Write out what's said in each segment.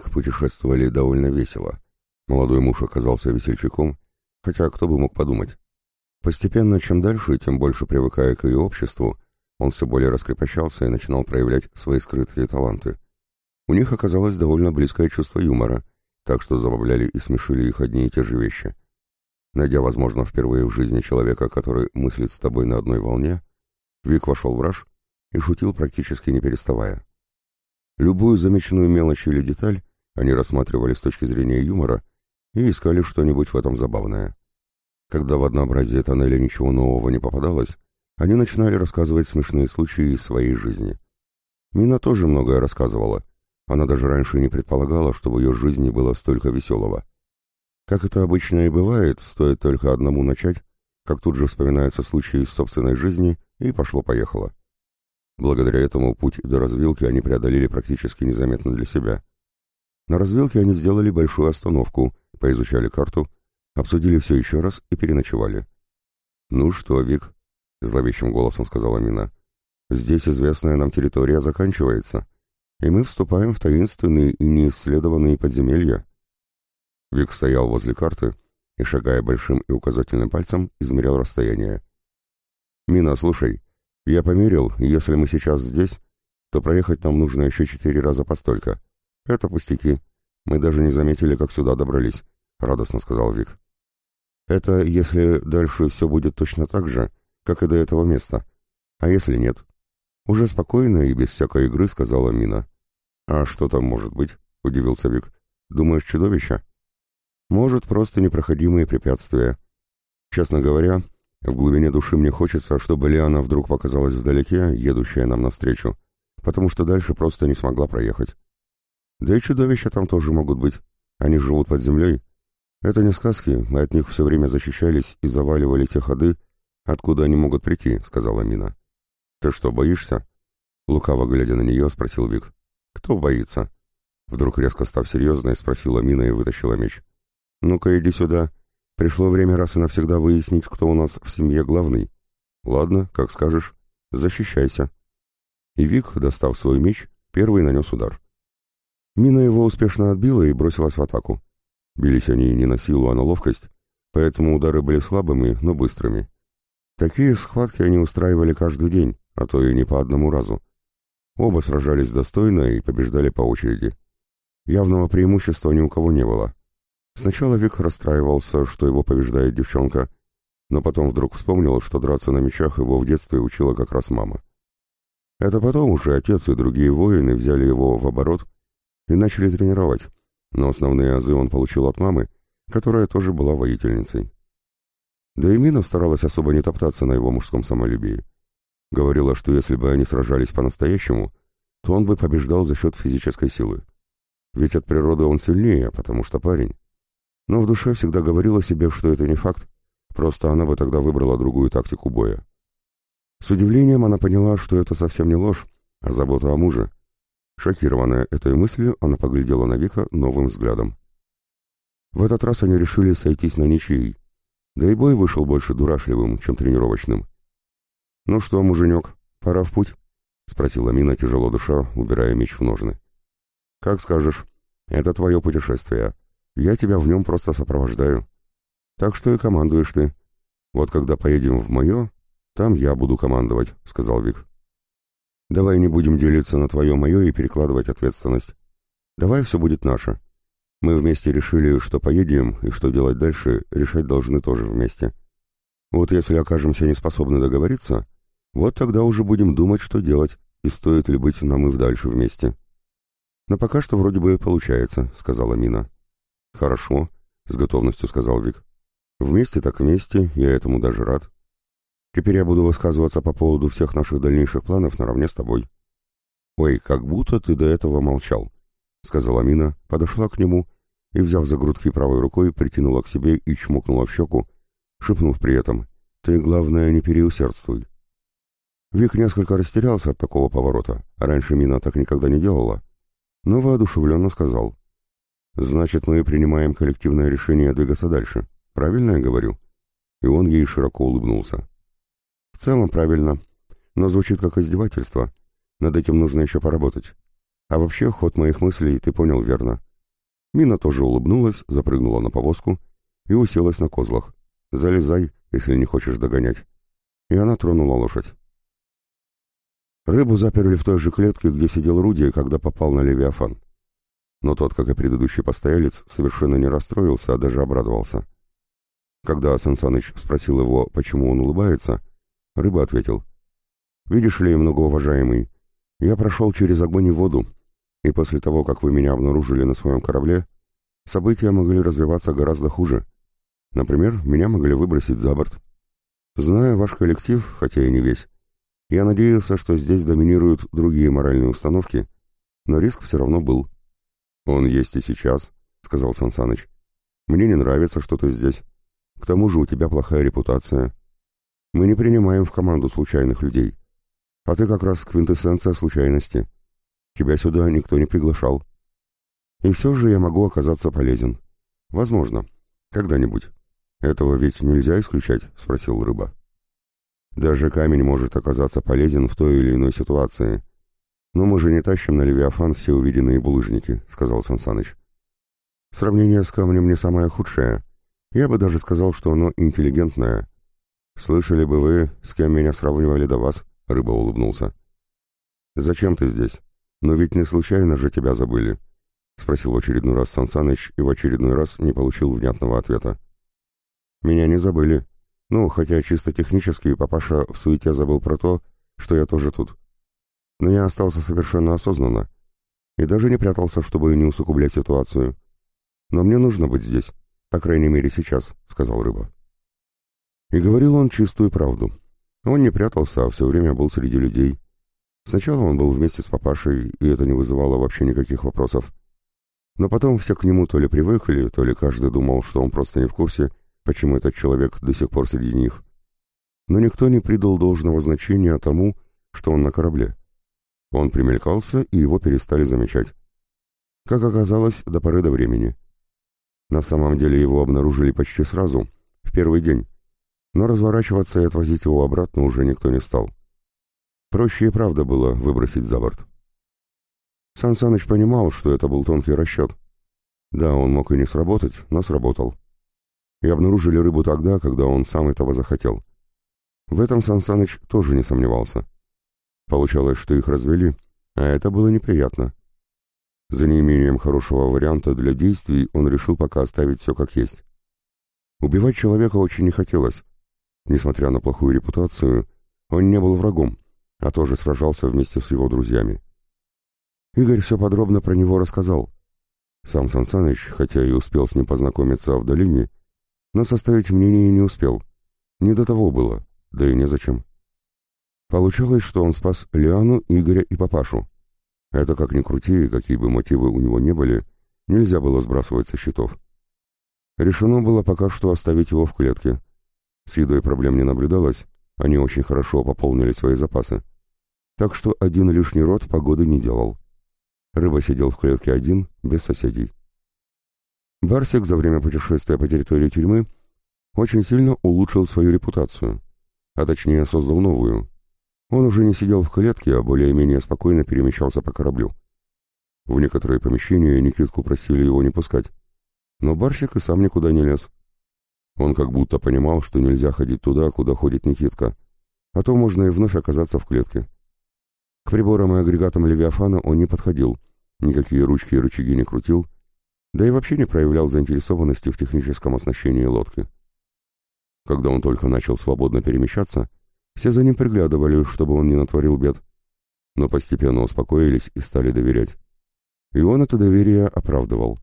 Мик путешествовали довольно весело. Молодой муж оказался весельчаком, хотя кто бы мог подумать. Постепенно, чем дальше, тем больше привыкая к ее обществу, он все более раскрепощался и начинал проявлять свои скрытые таланты. У них оказалось довольно близкое чувство юмора, так что забавляли и смешили их одни и те же вещи. Найдя, возможно, впервые в жизни человека, который мыслит с тобой на одной волне, Вик вошел в раж и шутил практически не переставая. Любую замеченную мелочь или деталь они рассматривали с точки зрения юмора и искали что-нибудь в этом забавное. Когда в однообразии тоннеля ничего нового не попадалось, они начинали рассказывать смешные случаи из своей жизни. Мина тоже многое рассказывала. Она даже раньше не предполагала, что в ее жизни было столько веселого. Как это обычно и бывает, стоит только одному начать, как тут же вспоминаются случаи из собственной жизни, и пошло-поехало. Благодаря этому путь до развилки они преодолели практически незаметно для себя. На развилке они сделали большую остановку, поизучали карту, обсудили все еще раз и переночевали. «Ну что, Вик?» — зловещим голосом сказала Мина. «Здесь известная нам территория заканчивается, и мы вступаем в таинственные и неисследованные подземелья». Вик стоял возле карты и, шагая большим и указательным пальцем, измерял расстояние. «Мина, слушай, я померил, если мы сейчас здесь, то проехать нам нужно еще четыре раза постолько. Это пустяки. Мы даже не заметили, как сюда добрались», — радостно сказал Вик. «Это если дальше все будет точно так же, как и до этого места. А если нет?» Уже спокойно и без всякой игры сказала Мина. «А что там может быть?» — удивился Вик. «Думаешь, чудовище?» «Может, просто непроходимые препятствия. Честно говоря, в глубине души мне хочется, чтобы Лиана вдруг показалась вдалеке, едущая нам навстречу, потому что дальше просто не смогла проехать. Да и чудовища там тоже могут быть. Они живут под землей. Это не сказки, мы от них все время защищались и заваливали те ходы, откуда они могут прийти, — сказала Мина. Ты что, боишься? Лукаво глядя на нее, спросил Вик. Кто боится? Вдруг резко став серьезной, спросила Мина и вытащила меч. Ну-ка, иди сюда Пришло время раз и навсегда выяснить, кто у нас в семье главный. Ладно, как скажешь. Защищайся. И Вик, достав свой меч, первый нанес удар. Мина его успешно отбила и бросилась в атаку. Бились они не на силу, а на ловкость, поэтому удары были слабыми, но быстрыми. Такие схватки они устраивали каждый день, а то и не по одному разу. Оба сражались достойно и побеждали по очереди. Явного преимущества ни у кого не было. Сначала Вик расстраивался, что его побеждает девчонка, но потом вдруг вспомнил, что драться на мечах его в детстве учила как раз мама. Это потом уже отец и другие воины взяли его в оборот и начали тренировать, но основные азы он получил от мамы, которая тоже была воительницей. Да и Мина старалась особо не топтаться на его мужском самолюбии. Говорила, что если бы они сражались по-настоящему, то он бы побеждал за счет физической силы. Ведь от природы он сильнее, потому что парень но в душе всегда говорила себе, что это не факт, просто она бы тогда выбрала другую тактику боя. С удивлением она поняла, что это совсем не ложь, а забота о муже. Шокированная этой мыслью, она поглядела на Вика новым взглядом. В этот раз они решили сойтись на ничьей, да и бой вышел больше дурашливым, чем тренировочным. «Ну что, муженек, пора в путь?» — спросила Мина, тяжело душа, убирая меч в ножны. «Как скажешь. Это твое путешествие. Я тебя в нем просто сопровождаю. Так что и командуешь ты. Вот когда поедем в мое, там я буду командовать», — сказал Вик. «Давай не будем делиться на твое-мое и перекладывать ответственность. Давай все будет наше. Мы вместе решили, что поедем, и что делать дальше, решать должны тоже вместе. Вот если окажемся неспособны договориться, вот тогда уже будем думать, что делать, и стоит ли быть нам и дальше вместе». «Но пока что вроде бы получается», — сказала Мина. «Хорошо», — с готовностью сказал Вик. «Вместе так вместе, я этому даже рад. Теперь я буду высказываться по поводу всех наших дальнейших планов наравне с тобой». «Ой, как будто ты до этого молчал», — сказала Мина, подошла к нему и, взяв за грудки правой рукой, притянула к себе и чмокнула в щеку, шепнув при этом «Ты, главное, не переусердствуй». Вик несколько растерялся от такого поворота, раньше Мина так никогда не делала, но воодушевленно сказал Значит, мы принимаем коллективное решение двигаться дальше. Правильно я говорю? И он ей широко улыбнулся. В целом правильно, но звучит как издевательство. Над этим нужно еще поработать. А вообще, ход моих мыслей ты понял верно. Мина тоже улыбнулась, запрыгнула на повозку и уселась на козлах. «Залезай, если не хочешь догонять». И она тронула лошадь. Рыбу заперли в той же клетке, где сидел Руди, когда попал на Левиафан. Но тот, как и предыдущий постоялец, совершенно не расстроился, а даже обрадовался. Когда Сан спросил его, почему он улыбается, Рыба ответил. «Видишь ли, многоуважаемый, я прошел через огонь и воду, и после того, как вы меня обнаружили на своем корабле, события могли развиваться гораздо хуже. Например, меня могли выбросить за борт. Зная ваш коллектив, хотя и не весь, я надеялся, что здесь доминируют другие моральные установки, но риск все равно был. «Он есть и сейчас», — сказал Сансаныч. «Мне не нравится, что ты здесь. К тому же у тебя плохая репутация. Мы не принимаем в команду случайных людей. А ты как раз квинтэссенция случайности. Тебя сюда никто не приглашал. И все же я могу оказаться полезен. Возможно. Когда-нибудь. Этого ведь нельзя исключать?» — спросил рыба. «Даже камень может оказаться полезен в той или иной ситуации», «Но мы же не тащим на Левиафан все увиденные булыжники», — сказал Сансаныч. «Сравнение с камнем не самое худшее. Я бы даже сказал, что оно интеллигентное. Слышали бы вы, с кем меня сравнивали до вас?» — рыба улыбнулся. «Зачем ты здесь? Но ведь не случайно же тебя забыли», — спросил в очередной раз Сансаныч и в очередной раз не получил внятного ответа. «Меня не забыли. Ну, хотя чисто технически папаша в суете забыл про то, что я тоже тут но я остался совершенно осознанно и даже не прятался, чтобы не усугублять ситуацию. Но мне нужно быть здесь, по крайней мере сейчас, — сказал Рыба. И говорил он чистую правду. Он не прятался, а все время был среди людей. Сначала он был вместе с папашей, и это не вызывало вообще никаких вопросов. Но потом все к нему то ли привыкли, то ли каждый думал, что он просто не в курсе, почему этот человек до сих пор среди них. Но никто не придал должного значения тому, что он на корабле. Он примелькался, и его перестали замечать. Как оказалось, до поры до времени. На самом деле его обнаружили почти сразу, в первый день, но разворачиваться и отвозить его обратно уже никто не стал. Проще и правда было выбросить за борт. Сан Саныч понимал, что это был тонкий расчет. Да, он мог и не сработать, но сработал. И обнаружили рыбу тогда, когда он сам этого захотел. В этом Сан Саныч тоже не сомневался. Получалось, что их развели, а это было неприятно. За неимением хорошего варианта для действий он решил пока оставить все как есть. Убивать человека очень не хотелось. Несмотря на плохую репутацию, он не был врагом, а тоже сражался вместе с его друзьями. Игорь все подробно про него рассказал. Сам Сансаныч, хотя и успел с ним познакомиться в долине, но составить мнение не успел. Не до того было, да и незачем. Получалось, что он спас Лиану, Игоря и папашу. Это как ни крути, какие бы мотивы у него не были, нельзя было сбрасывать со счетов. Решено было пока что оставить его в клетке. С едой проблем не наблюдалось, они очень хорошо пополнили свои запасы. Так что один лишний рот погоды не делал. Рыба сидел в клетке один, без соседей. Барсик за время путешествия по территории тюрьмы очень сильно улучшил свою репутацию, а точнее создал новую, он уже не сидел в клетке, а более-менее спокойно перемещался по кораблю. В некоторые помещения Никитку просили его не пускать. Но Барщик и сам никуда не лез. Он как будто понимал, что нельзя ходить туда, куда ходит Никитка, а то можно и вновь оказаться в клетке. К приборам и агрегатам Левиафана он не подходил, никакие ручки и рычаги не крутил, да и вообще не проявлял заинтересованности в техническом оснащении лодки. Когда он только начал свободно перемещаться, все за ним приглядывали, чтобы он не натворил бед. Но постепенно успокоились и стали доверять. И он это доверие оправдывал.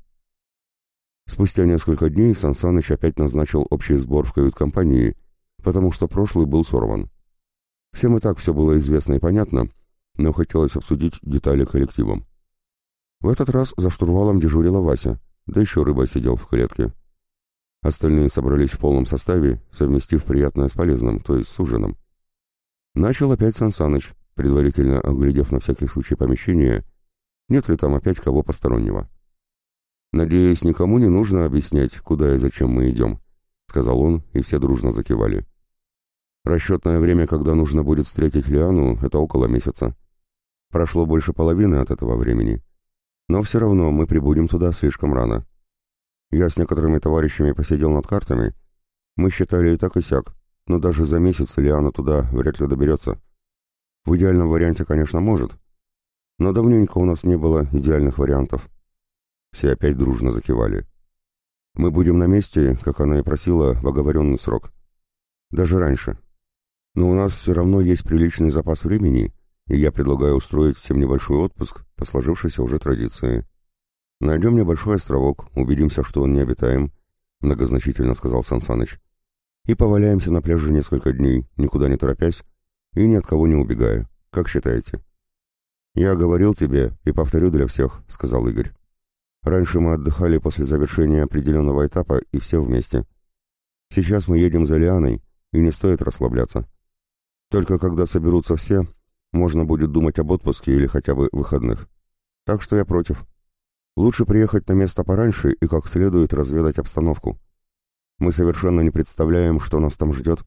Спустя несколько дней Сансаныч опять назначил общий сбор в кают-компании, потому что прошлый был сорван. Всем и так все было известно и понятно, но хотелось обсудить детали коллективом. В этот раз за штурвалом дежурила Вася, да еще рыба сидел в клетке. Остальные собрались в полном составе, совместив приятное с полезным, то есть с ужином. Начал опять Сансаныч, предварительно оглядев на всякий случай помещение, нет ли там опять кого постороннего. «Надеюсь, никому не нужно объяснять, куда и зачем мы идем», — сказал он, и все дружно закивали. «Расчетное время, когда нужно будет встретить Лиану, это около месяца. Прошло больше половины от этого времени. Но все равно мы прибудем туда слишком рано. Я с некоторыми товарищами посидел над картами. Мы считали и так и сяк, но даже за месяц Лиана туда вряд ли доберется. В идеальном варианте, конечно, может, но давненько у нас не было идеальных вариантов. Все опять дружно закивали. Мы будем на месте, как она и просила, в оговоренный срок. Даже раньше. Но у нас все равно есть приличный запас времени, и я предлагаю устроить всем небольшой отпуск по сложившейся уже традиции. Найдем небольшой островок, убедимся, что он необитаем, многозначительно сказал Сансаныч. И поваляемся на пляже несколько дней, никуда не торопясь и ни от кого не убегая. Как считаете? Я говорил тебе и повторю для всех, сказал Игорь. Раньше мы отдыхали после завершения определенного этапа и все вместе. Сейчас мы едем за Лианой, и не стоит расслабляться. Только когда соберутся все, можно будет думать об отпуске или хотя бы выходных. Так что я против. Лучше приехать на место пораньше и как следует разведать обстановку. Мы совершенно не представляем, что нас там ждет.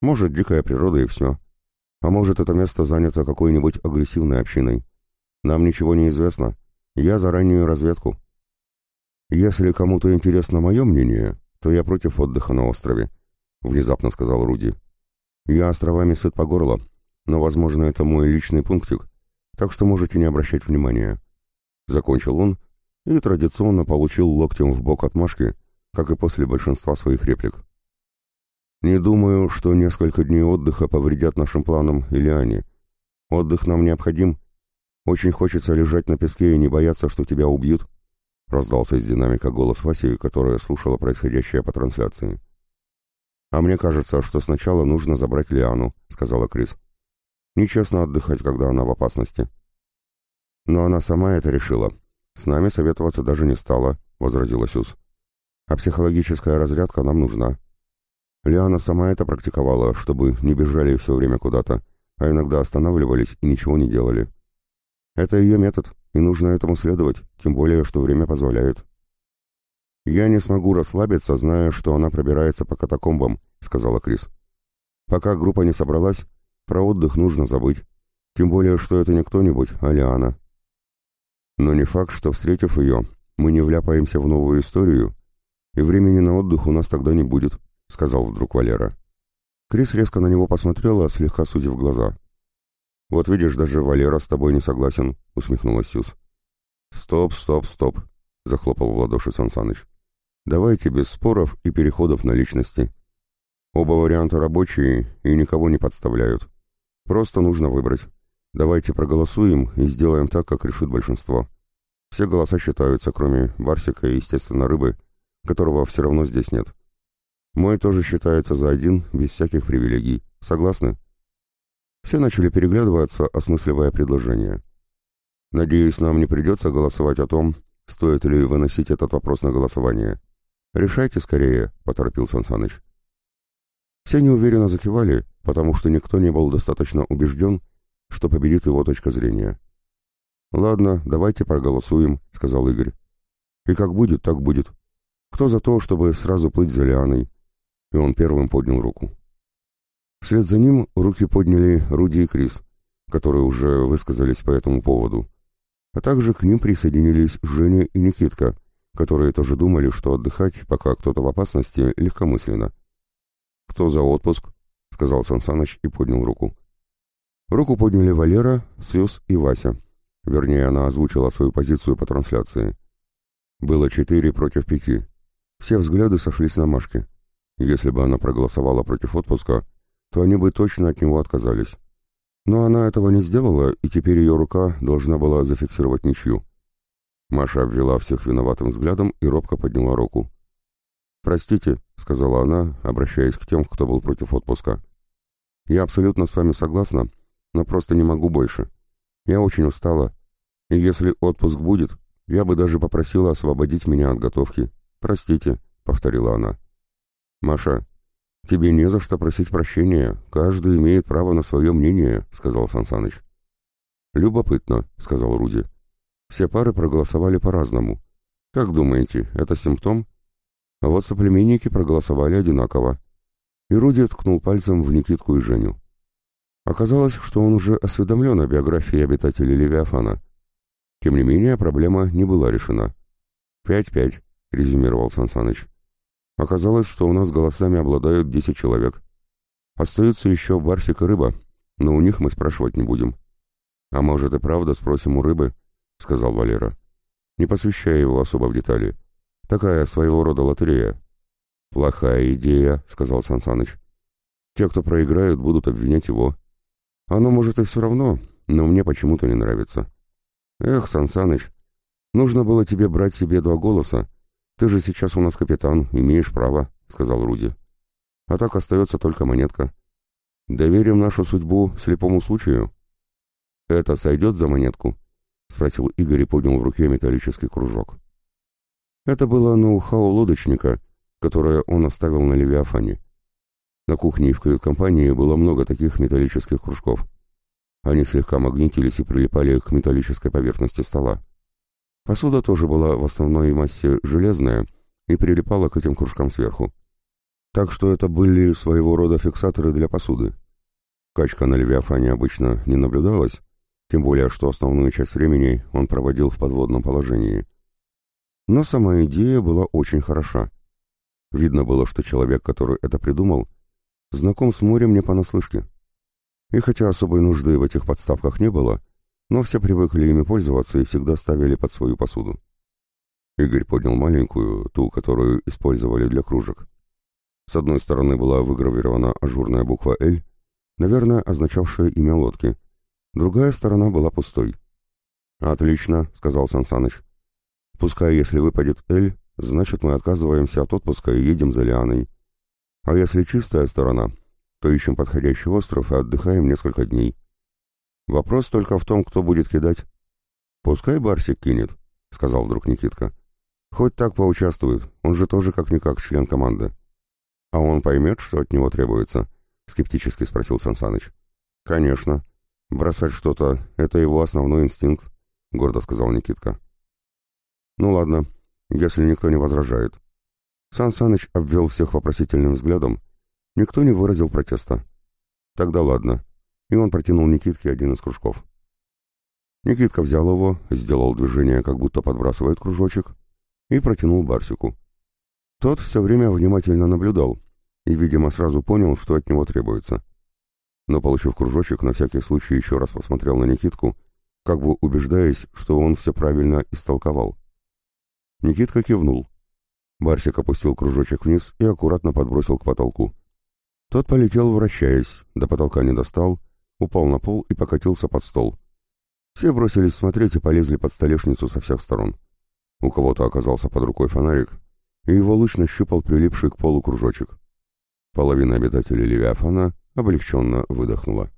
Может, дикая природа и все. А может, это место занято какой-нибудь агрессивной общиной. Нам ничего не известно. Я за раннюю разведку. Если кому-то интересно мое мнение, то я против отдыха на острове, — внезапно сказал Руди. Я островами сыт по горло, но, возможно, это мой личный пунктик, так что можете не обращать внимания. Закончил он и традиционно получил локтем в бок отмашки, как и после большинства своих реплик. Не думаю, что несколько дней отдыха повредят нашим планам или они. Отдых нам необходим. Очень хочется лежать на песке и не бояться, что тебя убьют. Раздался из динамика голос Васи, которая слушала происходящее по трансляции. «А мне кажется, что сначала нужно забрать Лиану», — сказала Крис. Нечестно отдыхать, когда она в опасности. Но она сама это решила. С нами советоваться даже не стала, возразила Сюз. А психологическая разрядка нам нужна. Лиана сама это практиковала, чтобы не бежали все время куда-то, а иногда останавливались и ничего не делали. Это ее метод, и нужно этому следовать, тем более, что время позволяет. «Я не смогу расслабиться, зная, что она пробирается по катакомбам», — сказала Крис. «Пока группа не собралась, про отдых нужно забыть. Тем более, что это не кто-нибудь, а Лиана. Но не факт, что, встретив ее, мы не вляпаемся в новую историю, и времени на отдых у нас тогда не будет, — сказал вдруг Валера. Крис резко на него посмотрела, слегка сузив глаза. «Вот видишь, даже Валера с тобой не согласен», — усмехнулась Сюз. «Стоп, стоп, стоп», — захлопал в ладоши Сансаныч. «Давайте без споров и переходов на личности. Оба варианта рабочие и никого не подставляют. Просто нужно выбрать. Давайте проголосуем и сделаем так, как решит большинство. Все голоса считаются, кроме Барсика и, естественно, Рыбы, которого все равно здесь нет. Мой тоже считается за один, без всяких привилегий. Согласны? Все начали переглядываться, осмысливая предложение. Надеюсь, нам не придется голосовать о том, стоит ли выносить этот вопрос на голосование. Решайте скорее, — поторопил Сансаныч. Все неуверенно закивали, потому что никто не был достаточно убежден, что победит его точка зрения. «Ладно, давайте проголосуем», — сказал Игорь. «И как будет, так будет. Кто за то, чтобы сразу плыть за Лианой?» И он первым поднял руку. Вслед за ним руки подняли Руди и Крис, которые уже высказались по этому поводу. А также к ним присоединились Женя и Никитка, которые тоже думали, что отдыхать, пока кто-то в опасности, легкомысленно. «Кто за отпуск?» — сказал Сансаныч и поднял руку. Руку подняли Валера, Сюз и Вася. Вернее, она озвучила свою позицию по трансляции. Было четыре против пяти. Все взгляды сошлись на Машке. Если бы она проголосовала против отпуска, то они бы точно от него отказались. Но она этого не сделала, и теперь ее рука должна была зафиксировать ничью. Маша обвела всех виноватым взглядом и робко подняла руку. «Простите», — сказала она, обращаясь к тем, кто был против отпуска. «Я абсолютно с вами согласна, но просто не могу больше. Я очень устала. И если отпуск будет, я бы даже попросила освободить меня от готовки. Простите», — повторила она. «Маша, тебе не за что просить прощения. Каждый имеет право на свое мнение», — сказал Сансаныч. «Любопытно», — сказал Руди. «Все пары проголосовали по-разному. Как думаете, это симптом?» А вот соплеменники проголосовали одинаково. И Руди ткнул пальцем в Никитку и Женю. Оказалось, что он уже осведомлен о биографии обитателей Левиафана. Тем не менее, проблема не была решена. «Пять-пять», — резюмировал Сансаныч. «Оказалось, что у нас голосами обладают десять человек. Остаются еще Барсик и Рыба, но у них мы спрашивать не будем». «А может и правда спросим у Рыбы?» — сказал Валера. «Не посвящая его особо в детали. Такая своего рода лотерея». «Плохая идея», — сказал Сансаныч. «Те, кто проиграют, будут обвинять его. Оно может и все равно, но мне почему-то не нравится». «Эх, Сансаныч, нужно было тебе брать себе два голоса. Ты же сейчас у нас капитан, имеешь право», — сказал Руди. «А так остается только монетка. Доверим нашу судьбу слепому случаю». «Это сойдет за монетку?» — спросил Игорь и поднял в руке металлический кружок. Это было ноу-хау лодочника, которое он оставил на Левиафане. На кухне и в кают-компании было много таких металлических кружков. Они слегка магнитились и прилипали к металлической поверхности стола. Посуда тоже была в основной массе железная и прилипала к этим кружкам сверху. Так что это были своего рода фиксаторы для посуды. Качка на Левиафане обычно не наблюдалась, тем более что основную часть времени он проводил в подводном положении. Но сама идея была очень хороша. Видно было, что человек, который это придумал, знаком с морем не понаслышке. И хотя особой нужды в этих подставках не было, но все привыкли ими пользоваться и всегда ставили под свою посуду. Игорь поднял маленькую, ту, которую использовали для кружек. С одной стороны была выгравирована ажурная буква «Л», наверное, означавшая имя лодки. Другая сторона была пустой. «Отлично», — сказал Сансаныч. «Пускай, если выпадет «Л», значит, мы отказываемся от отпуска и едем за Лианой. А если чистая сторона, то ищем подходящий остров и отдыхаем несколько дней. Вопрос только в том, кто будет кидать. Пускай Барсик кинет, — сказал вдруг Никитка. Хоть так поучаствует, он же тоже как-никак член команды. А он поймет, что от него требуется? — скептически спросил Сансаныч. Конечно. Бросать что-то — это его основной инстинкт, — гордо сказал Никитка. Ну ладно, если никто не возражает. Сан Саныч обвел всех вопросительным взглядом. Никто не выразил протеста. Тогда ладно. И он протянул Никитке один из кружков. Никитка взял его, сделал движение, как будто подбрасывает кружочек, и протянул Барсику. Тот все время внимательно наблюдал и, видимо, сразу понял, что от него требуется. Но, получив кружочек, на всякий случай еще раз посмотрел на Никитку, как бы убеждаясь, что он все правильно истолковал. Никитка кивнул. Барсик опустил кружочек вниз и аккуратно подбросил к потолку. Тот полетел, вращаясь, до потолка не достал, упал на пол и покатился под стол. Все бросились смотреть и полезли под столешницу со всех сторон. У кого-то оказался под рукой фонарик, и его луч нащупал прилипший к полу кружочек. Половина обитателей Левиафана облегченно выдохнула.